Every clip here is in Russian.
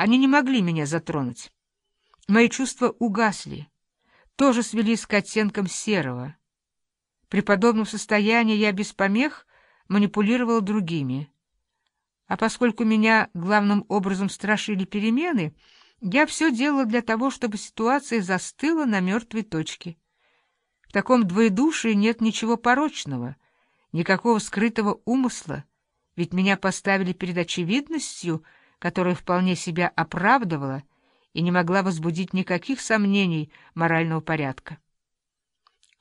Они не могли меня затронуть. Мои чувства угасли, тоже свелись к оттенкам серого. При подобном состоянии я без помех манипулировала другими. А поскольку меня главным образом страшили перемены, я все делала для того, чтобы ситуация застыла на мертвой точке. В таком двоедушии нет ничего порочного, никакого скрытого умысла, ведь меня поставили перед очевидностью, которая вполне себя оправдывала и не могла возбудить никаких сомнений морального порядка.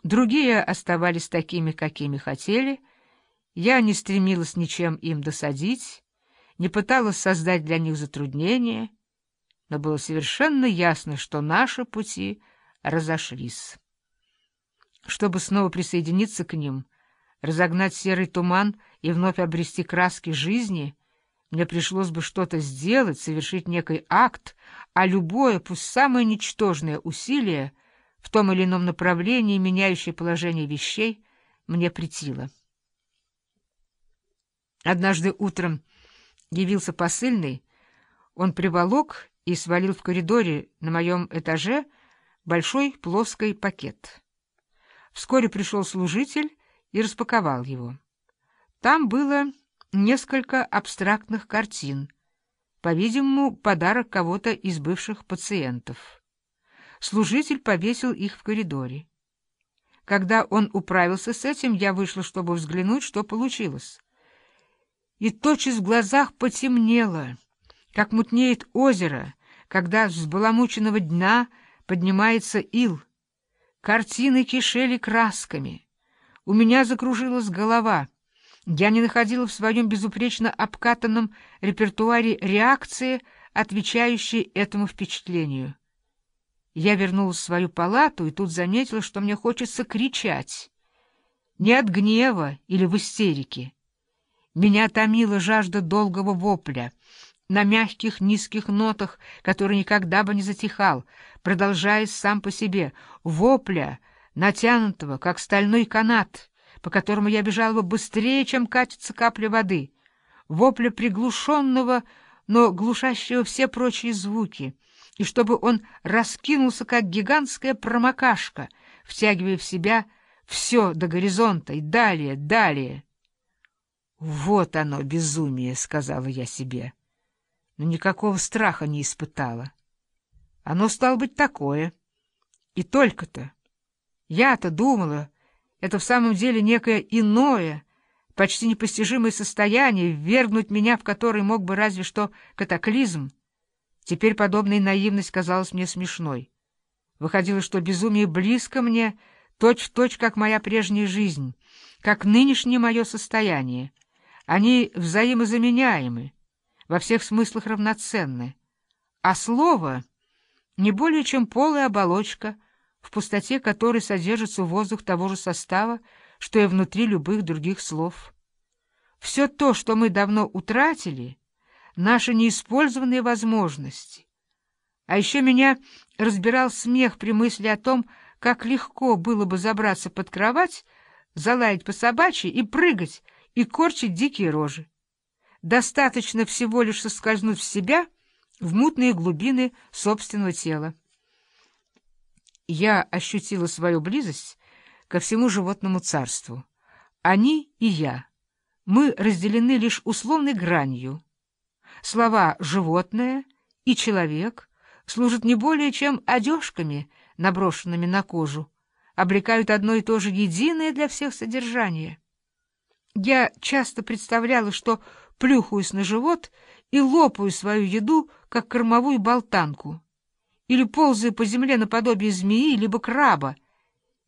Другие оставались такими, какими хотели, я не стремилась ничем им досадить, не пыталась создать для них затруднения, но было совершенно ясно, что наши пути разошлись. Чтобы снова присоединиться к ним, разогнать серый туман и вновь обрести краски жизни, мне пришлось бы что-то сделать, совершить некий акт, а любое, пусть самое ничтожное усилие в том или ином направлении, меняющее положение вещей, мне претило. Однажды утром явился посыльный, он приволок и свалил в коридоре на моем этаже большой плоский пакет. Вскоре пришел служитель и распаковал его. Там было несколько абстрактных картин, по-видимому, подарок кого-то из бывших пациентов. Служитель повесил их в коридоре. Когда он управился с этим, я вышла, чтобы взглянуть, что получилось. И тотчас в глазах потемнело, как мутнеет озеро, когда с взбаламученного дна поднимается ил. Картины кишели красками. У меня закружилась голова. Я не находила в своем безупречно обкатанном репертуаре реакции, отвечающей этому впечатлению. Я вернулась в свою палату и тут заметила, что мне хочется кричать. Не от гнева или в истерике. Меня томила жажда долгого вопля, на мягких низких нотах, который никогда бы не затихал, продолжаясь сам по себе, вопля, натянутого, как стальной канат, по которому я бежала бы быстрее, чем катится капля воды, вопля приглушенного, но глушащего все прочие звуки, и чтобы он раскинулся, как гигантская промокашка, втягивая в себя все до горизонта и далее, далее. «Вот оно, безумие!» — сказала я себе но никакого страха не испытала. Оно стало быть такое. И только-то. Я-то думала, это в самом деле некое иное, почти непостижимое состояние, ввергнуть меня в которое мог бы разве что катаклизм. Теперь подобная наивность казалась мне смешной. Выходило, что безумие близко мне, точь-в-точь, точь, как моя прежняя жизнь, как нынешнее мое состояние. Они взаимозаменяемы во всех смыслах равноценны, а слово не более чем полая оболочка, в пустоте которой содержится воздух того же состава, что и внутри любых других слов. Все то, что мы давно утратили, наши неиспользованные возможности. А еще меня разбирал смех при мысли о том, как легко было бы забраться под кровать, залаять по собачьи и прыгать, и корчить дикие рожи. Достаточно всего лишь соскользнуть в себя, в мутные глубины собственного тела. Я ощутила свою близость ко всему животному царству. Они и я. Мы разделены лишь условной гранью. Слова «животное» и «человек» служат не более чем одежками, наброшенными на кожу, облекают одно и то же единое для всех содержание. Я часто представляла, что плюхаюсь на живот и лопаю свою еду, как кормовую болтанку, или ползаю по земле наподобие змеи, либо краба,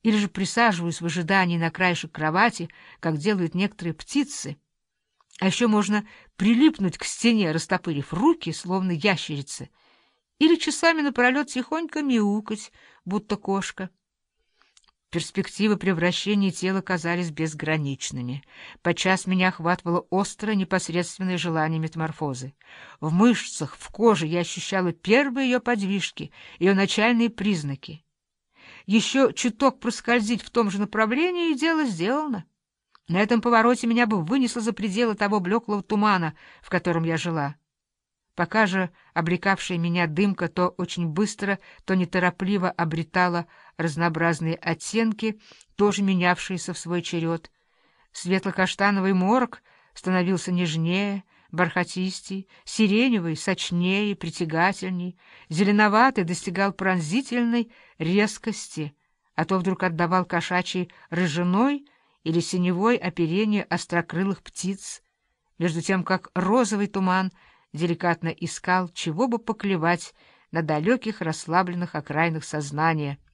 или же присаживаюсь в ожидании на краешек кровати, как делают некоторые птицы. А еще можно прилипнуть к стене, растопырив руки, словно ящерицы, или часами напролет тихонько мяукать, будто кошка. Перспективы превращения тела казались безграничными. Подчас меня охватывало острое непосредственное желание метаморфозы. В мышцах, в коже я ощущала первые ее подвижки, ее начальные признаки. Еще чуток проскользить в том же направлении, и дело сделано. На этом повороте меня бы вынесло за пределы того блеклого тумана, в котором я жила. Пока же облекавшая меня дымка то очень быстро, то неторопливо обретала разнообразные оттенки, тоже менявшиеся в свой черед. Светло-каштановый морг становился нежнее, бархатистей, сиреневый — сочнее, притягательней, зеленоватый достигал пронзительной резкости, а то вдруг отдавал кошачьей рыжиной или синевой оперение острокрылых птиц, между тем как розовый туман деликатно искал, чего бы поклевать на далеких расслабленных окраинах сознания —